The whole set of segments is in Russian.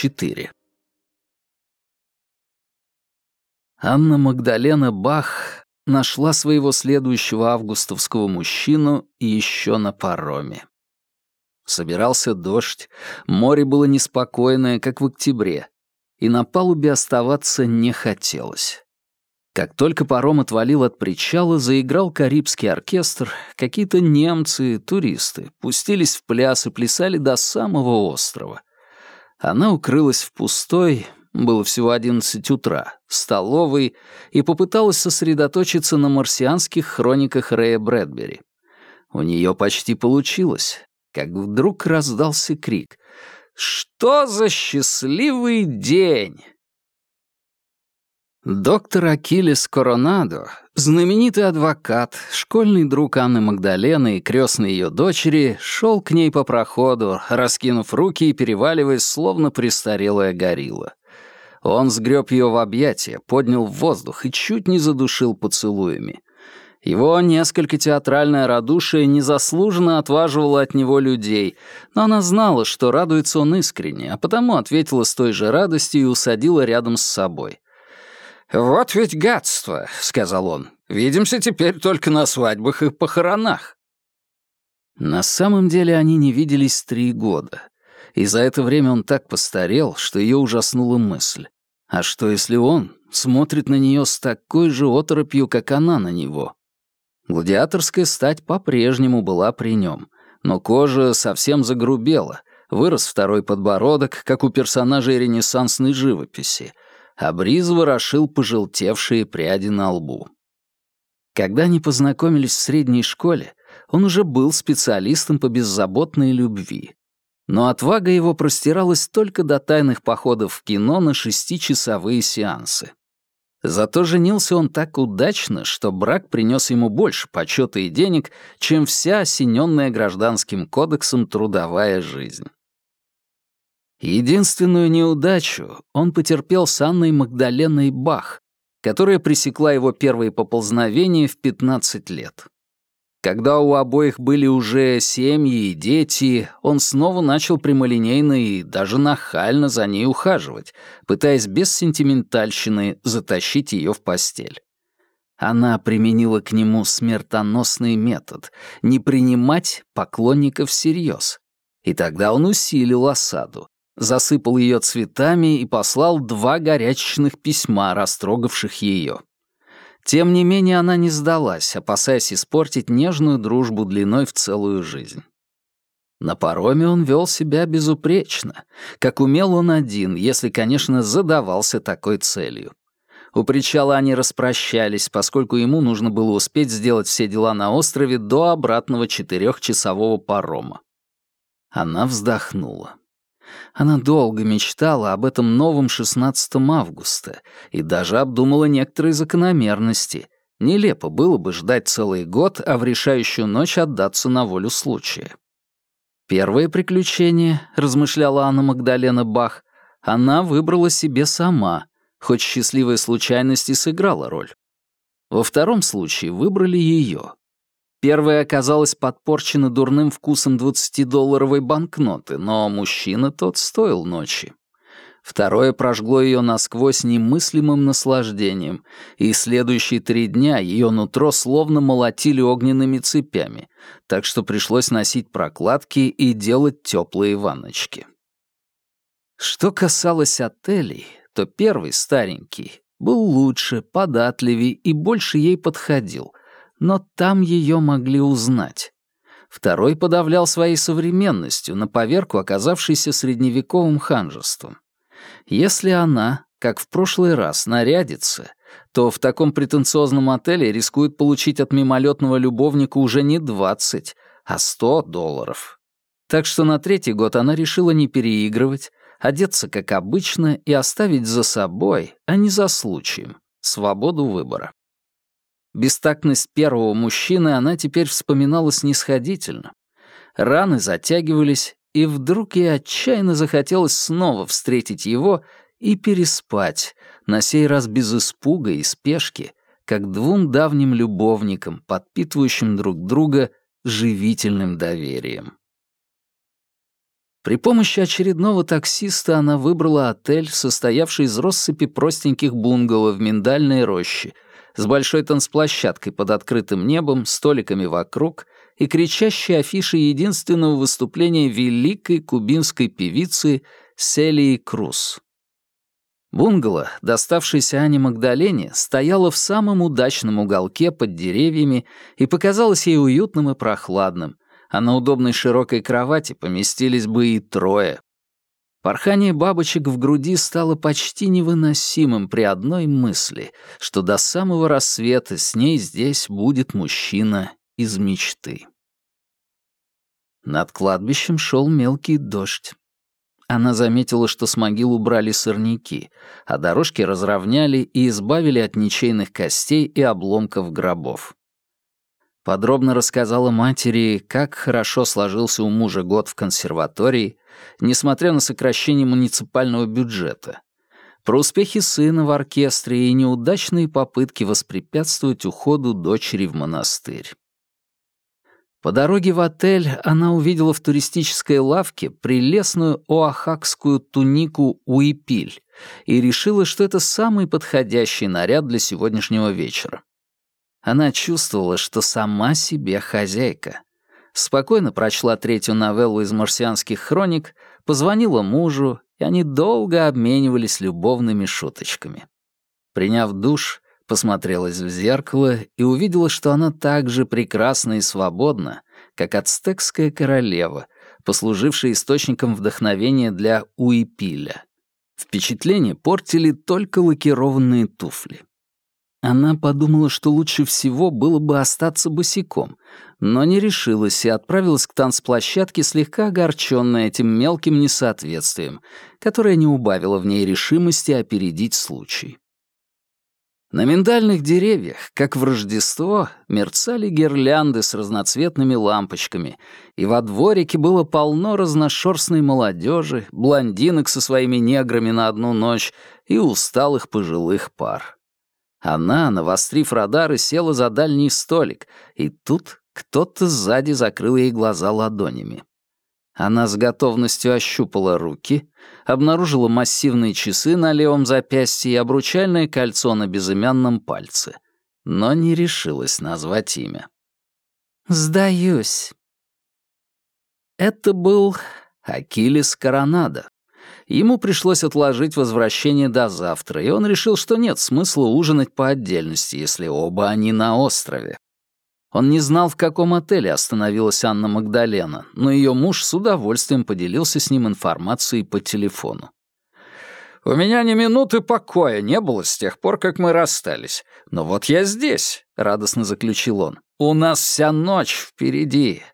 24. Анна Магдалена Бах нашла своего следующего августовского мужчину еще на пароме. Собирался дождь, море было неспокойное, как в октябре, и на палубе оставаться не хотелось. Как только паром отвалил от причала, заиграл карибский оркестр, какие-то немцы, туристы, пустились в пляс и плясали до самого острова. Она укрылась в пустой, было всего одиннадцать утра, столовой и попыталась сосредоточиться на марсианских хрониках Рэя Брэдбери. У нее почти получилось, как вдруг раздался крик. «Что за счастливый день!» Доктор Акилес Коронадо, знаменитый адвокат, школьный друг Анны Магдалены и крестной ее дочери, шел к ней по проходу, раскинув руки и переваливаясь, словно престарелая горилла. Он сгреб ее в объятия, поднял в воздух и чуть не задушил поцелуями. Его несколько театральное радушие незаслуженно отваживало от него людей, но она знала, что радуется он искренне, а потому ответила с той же радостью и усадила рядом с собой — «Вот ведь гадство», — сказал он. «Видимся теперь только на свадьбах и похоронах». На самом деле они не виделись три года. И за это время он так постарел, что ее ужаснула мысль. А что, если он смотрит на нее с такой же оторопью, как она на него? Гладиаторская стать по-прежнему была при нем, но кожа совсем загрубела, вырос второй подбородок, как у персонажей ренессансной живописи — а бриз ворошил пожелтевшие пряди на лбу. Когда они познакомились в средней школе, он уже был специалистом по беззаботной любви. Но отвага его простиралась только до тайных походов в кино на шестичасовые сеансы. Зато женился он так удачно, что брак принес ему больше почета и денег, чем вся осененная гражданским кодексом трудовая жизнь. Единственную неудачу он потерпел с Анной Магдаленой Бах, которая пресекла его первые поползновения в 15 лет. Когда у обоих были уже семьи и дети, он снова начал прямолинейно и даже нахально за ней ухаживать, пытаясь без сентиментальщины затащить ее в постель. Она применила к нему смертоносный метод — не принимать поклонников всерьез. И тогда он усилил осаду, засыпал ее цветами и послал два горячечных письма, растрогавших ее. Тем не менее она не сдалась, опасаясь испортить нежную дружбу длиной в целую жизнь. На пароме он вел себя безупречно, как умел он один, если, конечно, задавался такой целью. У причала они распрощались, поскольку ему нужно было успеть сделать все дела на острове до обратного четырехчасового парома. Она вздохнула. Она долго мечтала об этом новом 16 августа и даже обдумала некоторые закономерности. Нелепо было бы ждать целый год, а в решающую ночь отдаться на волю случая. Первое приключение, размышляла Анна Магдалена Бах, она выбрала себе сама, хоть счастливая случайность и сыграла роль. Во втором случае выбрали ее. Первая оказалась подпорчена дурным вкусом 20-долларовой банкноты, но мужчина тот стоил ночи. Второе прожгло ее насквозь немыслимым наслаждением, и следующие три дня ее нутро словно молотили огненными цепями, так что пришлось носить прокладки и делать теплые ванночки. Что касалось отелей, то первый старенький был лучше, податливее и больше ей подходил — но там ее могли узнать. Второй подавлял своей современностью, на поверку оказавшейся средневековым ханжеством. Если она, как в прошлый раз, нарядится, то в таком претенциозном отеле рискует получить от мимолетного любовника уже не 20, а 100 долларов. Так что на третий год она решила не переигрывать, одеться как обычно и оставить за собой, а не за случаем, свободу выбора. Бестактность первого мужчины она теперь вспоминала снисходительно. Раны затягивались, и вдруг ей отчаянно захотелось снова встретить его и переспать, на сей раз без испуга и спешки, как двум давним любовникам, подпитывающим друг друга живительным доверием. При помощи очередного таксиста она выбрала отель, состоявший из россыпи простеньких бунгало в миндальной роще, с большой танцплощадкой под открытым небом, столиками вокруг и кричащей афишей единственного выступления великой кубинской певицы Селии Круз. Бунгало, доставшееся Ане Магдалене, стояло в самом удачном уголке под деревьями и показалось ей уютным и прохладным, а на удобной широкой кровати поместились бы и трое. Порхание бабочек в груди стало почти невыносимым при одной мысли, что до самого рассвета с ней здесь будет мужчина из мечты. Над кладбищем шел мелкий дождь. Она заметила, что с могил убрали сорняки, а дорожки разровняли и избавили от ничейных костей и обломков гробов. Подробно рассказала матери, как хорошо сложился у мужа год в консерватории, несмотря на сокращение муниципального бюджета, про успехи сына в оркестре и неудачные попытки воспрепятствовать уходу дочери в монастырь. По дороге в отель она увидела в туристической лавке прелестную оахакскую тунику уипиль и решила, что это самый подходящий наряд для сегодняшнего вечера. Она чувствовала, что сама себе хозяйка. Спокойно прочла третью новеллу из «Марсианских хроник», позвонила мужу, и они долго обменивались любовными шуточками. Приняв душ, посмотрелась в зеркало и увидела, что она так же прекрасна и свободна, как ацтекская королева, послужившая источником вдохновения для Уипиля. Впечатление портили только лакированные туфли. Она подумала, что лучше всего было бы остаться босиком, но не решилась и отправилась к танцплощадке, слегка огорченная этим мелким несоответствием, которое не убавило в ней решимости опередить случай. На миндальных деревьях, как в Рождество, мерцали гирлянды с разноцветными лампочками, и во дворике было полно разношерстной молодежи, блондинок со своими неграми на одну ночь и усталых пожилых пар. Она, навострив радары, села за дальний столик, и тут кто-то сзади закрыл ей глаза ладонями. Она с готовностью ощупала руки, обнаружила массивные часы на левом запястье и обручальное кольцо на безымянном пальце, но не решилась назвать имя. «Сдаюсь». Это был Акилис Коронадо. Ему пришлось отложить возвращение до завтра, и он решил, что нет смысла ужинать по отдельности, если оба они на острове. Он не знал, в каком отеле остановилась Анна Магдалена, но ее муж с удовольствием поделился с ним информацией по телефону. «У меня ни минуты покоя не было с тех пор, как мы расстались. Но вот я здесь», — радостно заключил он. «У нас вся ночь впереди».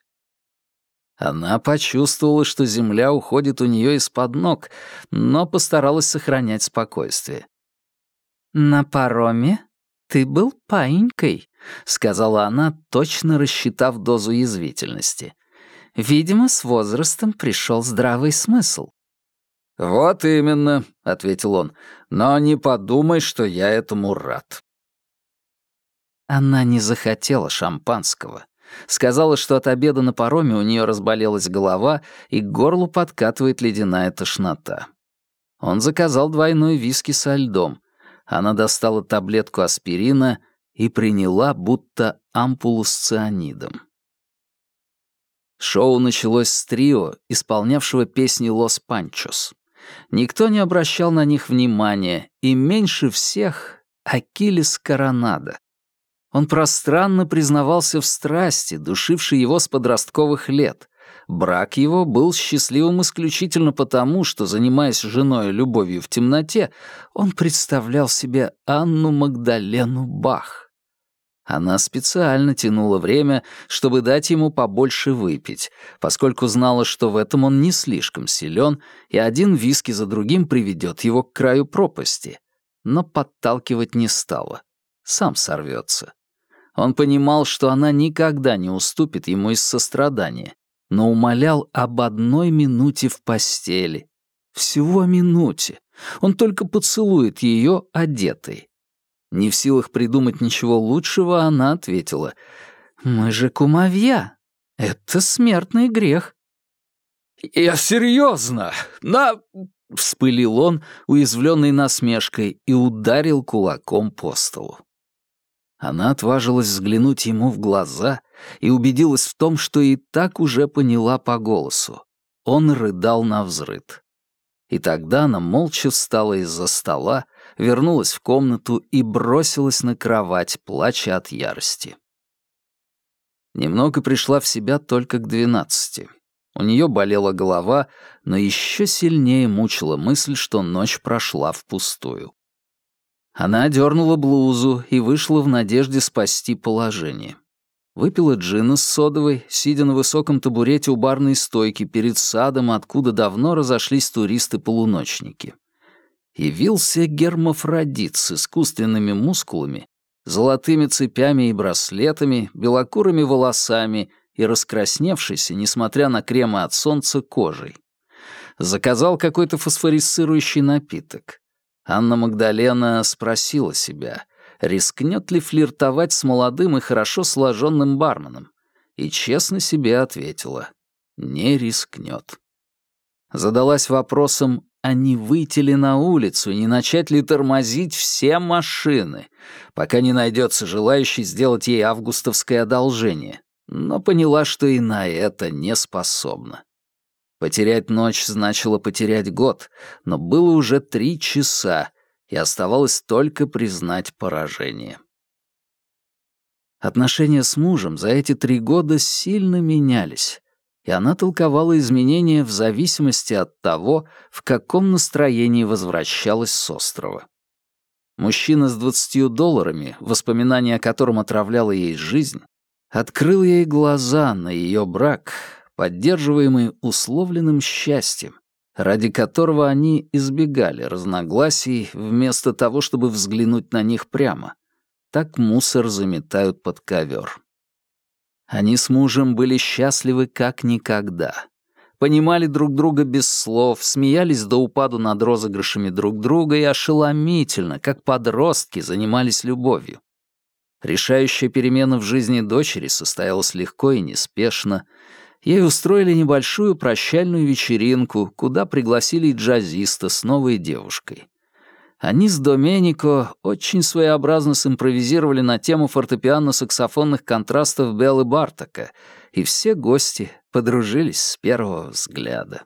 Она почувствовала, что земля уходит у нее из-под ног, но постаралась сохранять спокойствие. «На пароме ты был паинькой», — сказала она, точно рассчитав дозу язвительности. «Видимо, с возрастом пришел здравый смысл». «Вот именно», — ответил он, — «но не подумай, что я этому рад». Она не захотела шампанского. Сказала, что от обеда на пароме у нее разболелась голова и к горлу подкатывает ледяная тошнота. Он заказал двойной виски со льдом. Она достала таблетку аспирина и приняла будто ампулу с цианидом. Шоу началось с трио, исполнявшего песни «Лос Панчос». Никто не обращал на них внимания, и меньше всех — Акилис Коронадо. Он пространно признавался в страсти, душившей его с подростковых лет. Брак его был счастливым исключительно потому, что, занимаясь женой любовью в темноте, он представлял себе Анну Магдалену Бах. Она специально тянула время, чтобы дать ему побольше выпить, поскольку знала, что в этом он не слишком силен, и один виски за другим приведет его к краю пропасти. Но подталкивать не стала. Сам сорвется. Он понимал, что она никогда не уступит ему из сострадания, но умолял об одной минуте в постели. Всего минуте. Он только поцелует ее одетой. Не в силах придумать ничего лучшего, она ответила, «Мы же кумовья. Это смертный грех». «Я серьезно! На...» — вспылил он, уязвленный насмешкой, и ударил кулаком по столу. Она отважилась взглянуть ему в глаза и убедилась в том, что и так уже поняла по голосу. Он рыдал на взрыд. И тогда она молча встала из-за стола, вернулась в комнату и бросилась на кровать, плача от ярости. Немного пришла в себя только к двенадцати. У нее болела голова, но еще сильнее мучила мысль, что ночь прошла впустую. Она одернула блузу и вышла в надежде спасти положение. Выпила джина с содовой, сидя на высоком табурете у барной стойки перед садом, откуда давно разошлись туристы-полуночники. Явился гермафродит с искусственными мускулами, золотыми цепями и браслетами, белокурыми волосами и раскрасневшийся, несмотря на кремы от солнца, кожей. Заказал какой-то фосфорисцирующий напиток. Анна Магдалена спросила себя, рискнет ли флиртовать с молодым и хорошо сложенным барменом, и честно себе ответила — не рискнет. Задалась вопросом, а не выйти ли на улицу, не начать ли тормозить все машины, пока не найдется желающий сделать ей августовское одолжение, но поняла, что и на это не способна. Потерять ночь значило потерять год, но было уже три часа, и оставалось только признать поражение. Отношения с мужем за эти три года сильно менялись, и она толковала изменения в зависимости от того, в каком настроении возвращалась с острова. Мужчина с двадцатью долларами, воспоминание о котором отравляло ей жизнь, открыл ей глаза на ее брак, поддерживаемый условленным счастьем, ради которого они избегали разногласий вместо того, чтобы взглянуть на них прямо. Так мусор заметают под ковер. Они с мужем были счастливы как никогда. Понимали друг друга без слов, смеялись до упаду над розыгрышами друг друга и ошеломительно, как подростки, занимались любовью. Решающая перемена в жизни дочери состоялась легко и неспешно, ей устроили небольшую прощальную вечеринку, куда пригласили джазиста с новой девушкой. Они с Доменико очень своеобразно симпровизировали на тему фортепиано-саксофонных контрастов Беллы Бартака, и все гости подружились с первого взгляда.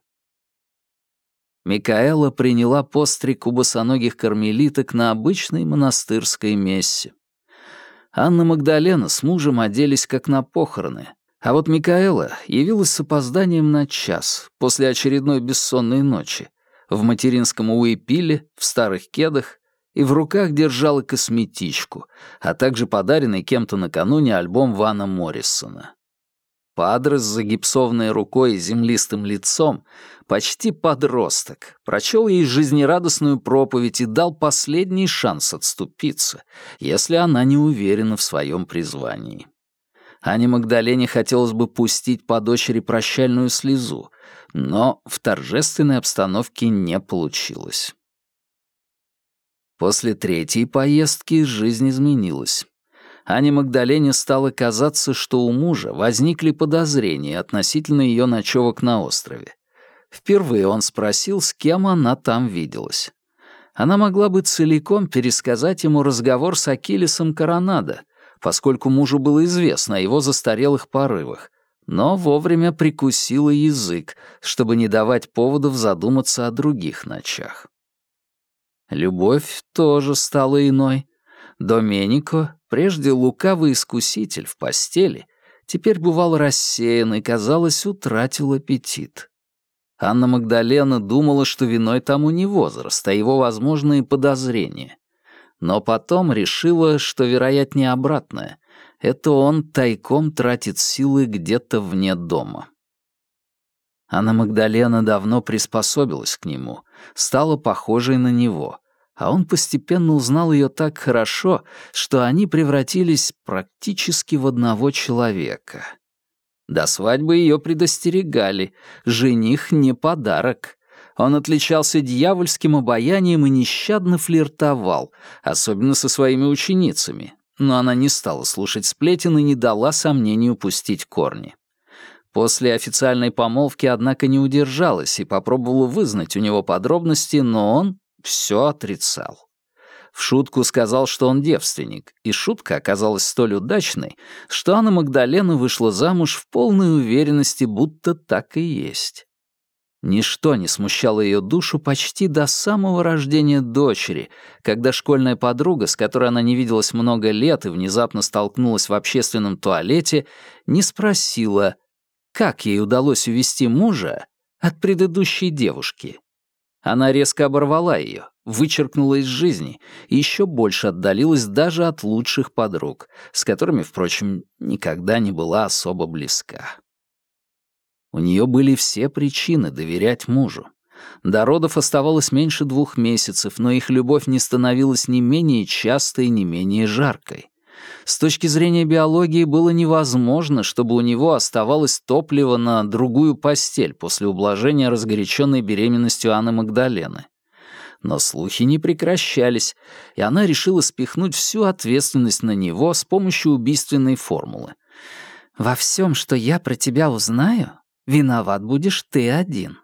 Микаэла приняла постриг у босоногих кармелиток на обычной монастырской мессе. Анна Магдалена с мужем оделись как на похороны — а вот Микаэла явилась с опозданием на час после очередной бессонной ночи, в материнском уэпиле, в старых кедах и в руках держала косметичку, а также подаренный кем-то накануне альбом Вана Моррисона. Падре с загипсованной рукой и землистым лицом, почти подросток, прочел ей жизнерадостную проповедь и дал последний шанс отступиться, если она не уверена в своем призвании. Ане Магдалене хотелось бы пустить по дочери прощальную слезу, но в торжественной обстановке не получилось. После третьей поездки жизнь изменилась. Ане Магдалене стало казаться, что у мужа возникли подозрения относительно ее ночевок на острове. Впервые он спросил, с кем она там виделась. Она могла бы целиком пересказать ему разговор с Акилесом Коронадо, поскольку мужу было известно о его застарелых порывах, но вовремя прикусила язык, чтобы не давать поводов задуматься о других ночах. Любовь тоже стала иной. Доменико, прежде лукавый искуситель в постели, теперь бывал рассеян и, казалось, утратил аппетит. Анна Магдалена думала, что виной тому не возраст, а его возможные подозрения но потом решила, что вероятнее обратное. Это он тайком тратит силы где-то вне дома. Анна Магдалена давно приспособилась к нему, стала похожей на него, а он постепенно узнал ее так хорошо, что они превратились практически в одного человека. До свадьбы ее предостерегали, жених не подарок. Он отличался дьявольским обаянием и нещадно флиртовал, особенно со своими ученицами, но она не стала слушать сплетен и не дала сомнению пустить корни. После официальной помолвки, однако, не удержалась и попробовала вызнать у него подробности, но он все отрицал. В шутку сказал, что он девственник, и шутка оказалась столь удачной, что Анна Магдалена вышла замуж в полной уверенности, будто так и есть. Ничто не смущало ее душу почти до самого рождения дочери, когда школьная подруга, с которой она не виделась много лет и внезапно столкнулась в общественном туалете, не спросила, как ей удалось увести мужа от предыдущей девушки. Она резко оборвала ее, вычеркнула из жизни и еще больше отдалилась даже от лучших подруг, с которыми, впрочем, никогда не была особо близка. У нее были все причины доверять мужу. До родов оставалось меньше двух месяцев, но их любовь не становилась ни менее частой, ни менее жаркой. С точки зрения биологии было невозможно, чтобы у него оставалось топливо на другую постель после ублажения разгоряченной беременностью Анны Магдалены. Но слухи не прекращались, и она решила спихнуть всю ответственность на него с помощью убийственной формулы. «Во всем, что я про тебя узнаю, виноват будешь ты один».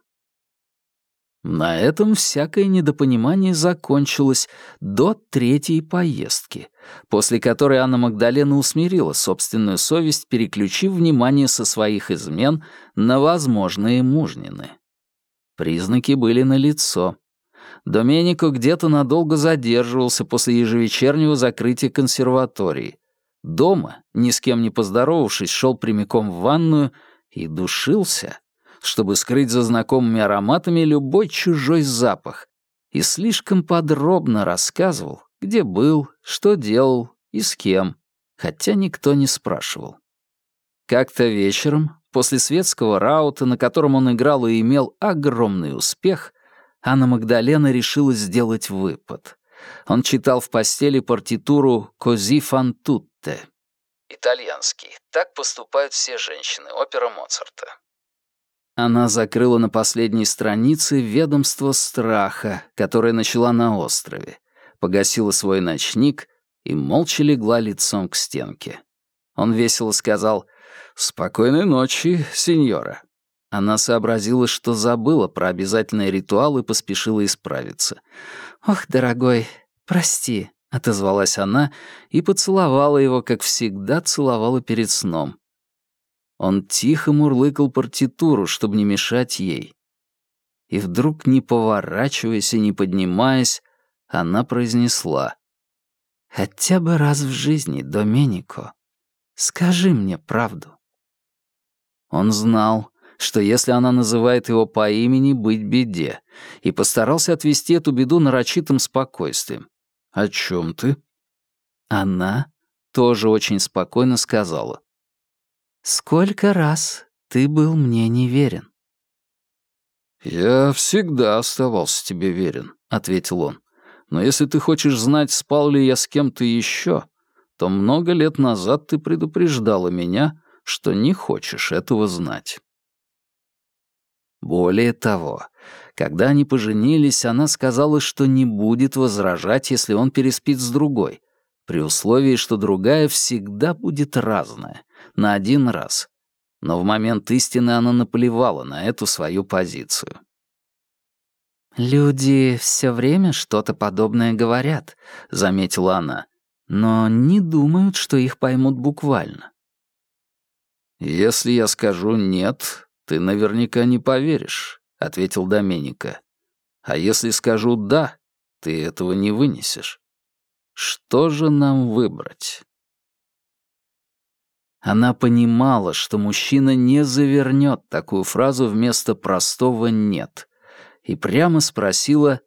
На этом всякое недопонимание закончилось до третьей поездки, после которой Анна Магдалена усмирила собственную совесть, переключив внимание со своих измен на возможные мужнины. Признаки были налицо. Доменико где-то надолго задерживался после ежевечернего закрытия консерватории. Дома, ни с кем не поздоровавшись, шел прямиком в ванную и душился — чтобы скрыть за знакомыми ароматами любой чужой запах, и слишком подробно рассказывал, где был, что делал и с кем, хотя никто не спрашивал. Как-то вечером, после светского раута, на котором он играл и имел огромный успех, Анна Магдалена решила сделать выпад. Он читал в постели партитуру «Кози фан тутте». Итальянский. Так поступают все женщины. Опера Моцарта. Она закрыла на последней странице ведомство страха, которое начала на острове, погасила свой ночник и молча легла лицом к стенке. Он весело сказал «Спокойной ночи, сеньора». Она сообразила, что забыла про обязательный ритуал и поспешила исправиться. «Ох, дорогой, прости», — отозвалась она и поцеловала его, как всегда целовала перед сном. Он тихо мурлыкал партитуру, чтобы не мешать ей. И вдруг, не поворачиваясь и не поднимаясь, она произнесла. «Хотя бы раз в жизни, Доменико, скажи мне правду». Он знал, что если она называет его по имени, быть беде, и постарался отвести эту беду нарочитым спокойствием. «О чем ты?» Она тоже очень спокойно сказала. Сколько раз ты был мне неверен?» «Я всегда оставался тебе верен», — ответил он. «Но если ты хочешь знать, спал ли я с кем-то еще, то много лет назад ты предупреждала меня, что не хочешь этого знать». Более того, когда они поженились, она сказала, что не будет возражать, если он переспит с другой, при условии, что другая всегда будет разная, на один раз. Но в момент истины она наплевала на эту свою позицию. «Люди все время что-то подобное говорят», — заметила она, «но не думают, что их поймут буквально». «Если я скажу «нет», ты наверняка не поверишь», — ответил Доменика. «А если скажу «да», ты этого не вынесешь. Что же нам выбрать?» Она понимала, что мужчина не завернет такую фразу вместо простого «нет», и прямо спросила,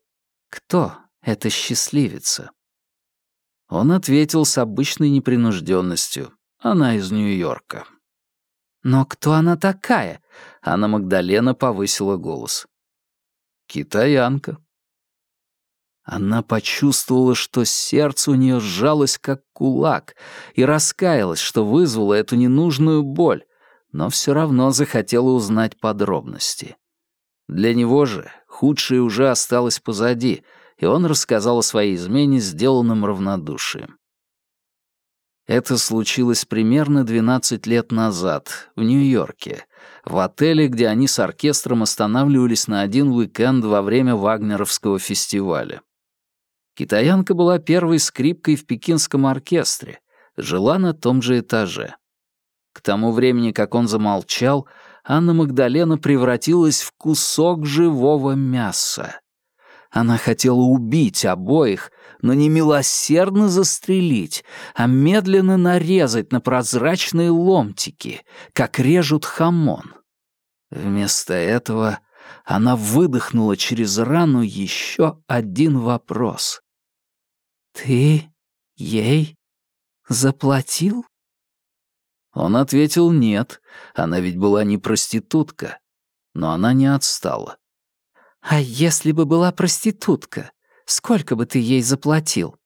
кто эта счастливица. Он ответил с обычной непринужденностью. Она из Нью-Йорка. «Но кто она такая?» Анна Магдалена повысила голос. «Китаянка», она почувствовала, что сердце у нее сжалось, как кулак, и раскаялась, что вызвала эту ненужную боль, но все равно захотела узнать подробности. Для него же худшее уже осталось позади, и он рассказал о своей измене, сделанном равнодушием. Это случилось примерно 12 лет назад, в Нью-Йорке, в отеле, где они с оркестром останавливались на один уикенд во время Вагнеровского фестиваля. Китаянка была первой скрипкой в пекинском оркестре, жила на том же этаже. К тому времени, как он замолчал, Анна Магдалена превратилась в кусок живого мяса. Она хотела убить обоих, но не милосердно застрелить, а медленно нарезать на прозрачные ломтики, как режут хамон. Вместо этого она выдохнула через рану еще один вопрос. «Ты ей заплатил?» Он ответил «нет», она ведь была не проститутка. Но она не отстала. «А если бы была проститутка, сколько бы ты ей заплатил?»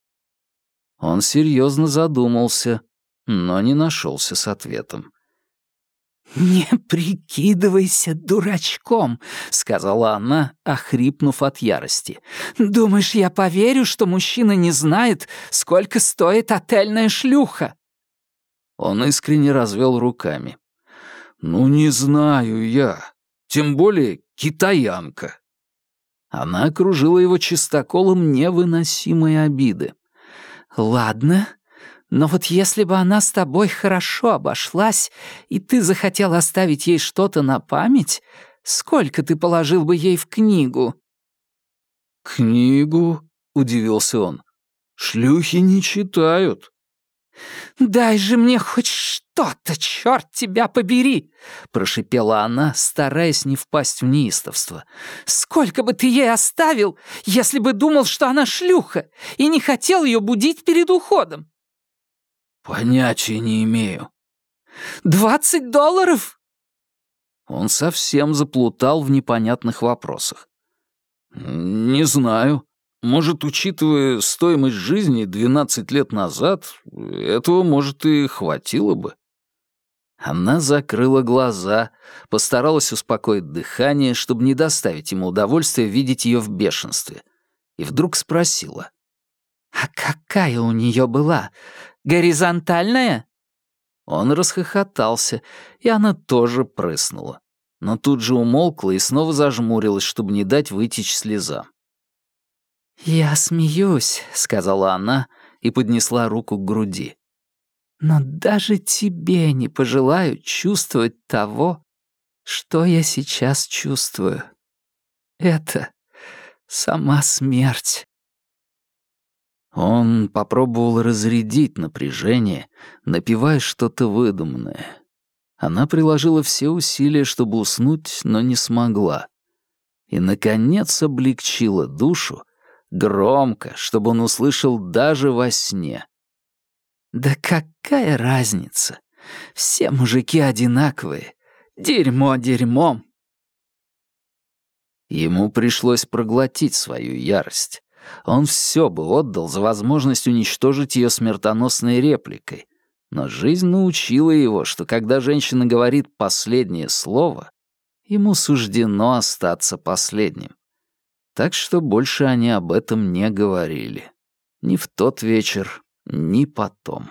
Он серьезно задумался, но не нашелся с ответом. «Не прикидывайся дурачком», — сказала она, охрипнув от ярости. «Думаешь, я поверю, что мужчина не знает, сколько стоит отельная шлюха?» Он искренне развел руками. «Ну, не знаю я. Тем более китаянка». Она окружила его чистоколом невыносимой обиды. «Ладно, но вот если бы она с тобой хорошо обошлась, и ты захотел оставить ей что-то на память, сколько ты положил бы ей в книгу?» «Книгу?» — удивился он. «Шлюхи не читают». «Дай же мне хоть что-то, черт тебя побери!» — прошипела она, стараясь не впасть в неистовство. «Сколько бы ты ей оставил, если бы думал, что она шлюха, и не хотел ее будить перед уходом?» «Понятия не имею». «Двадцать долларов?» Он совсем заплутал в непонятных вопросах. «Не знаю. Может, учитывая стоимость жизни 12 лет назад, этого, может, и хватило бы. Она закрыла глаза, постаралась успокоить дыхание, чтобы не доставить ему удовольствия видеть ее в бешенстве. И вдруг спросила. «А какая у нее была? Горизонтальная?» Он расхохотался, и она тоже прыснула. Но тут же умолкла и снова зажмурилась, чтобы не дать вытечь слезам. «Я смеюсь», — сказала она и поднесла руку к груди. «Но даже тебе не пожелаю чувствовать того, что я сейчас чувствую. Это сама смерть». Он попробовал разрядить напряжение, напевая что-то выдуманное. Она приложила все усилия, чтобы уснуть, но не смогла. И, наконец, облегчила душу, Громко, чтобы он услышал даже во сне. «Да какая разница? Все мужики одинаковые. Дерьмо дерьмом». Ему пришлось проглотить свою ярость. Он все бы отдал за возможность уничтожить ее смертоносной репликой. Но жизнь научила его, что когда женщина говорит последнее слово, ему суждено остаться последним. Так что больше они об этом не говорили. Ни в тот вечер, ни потом.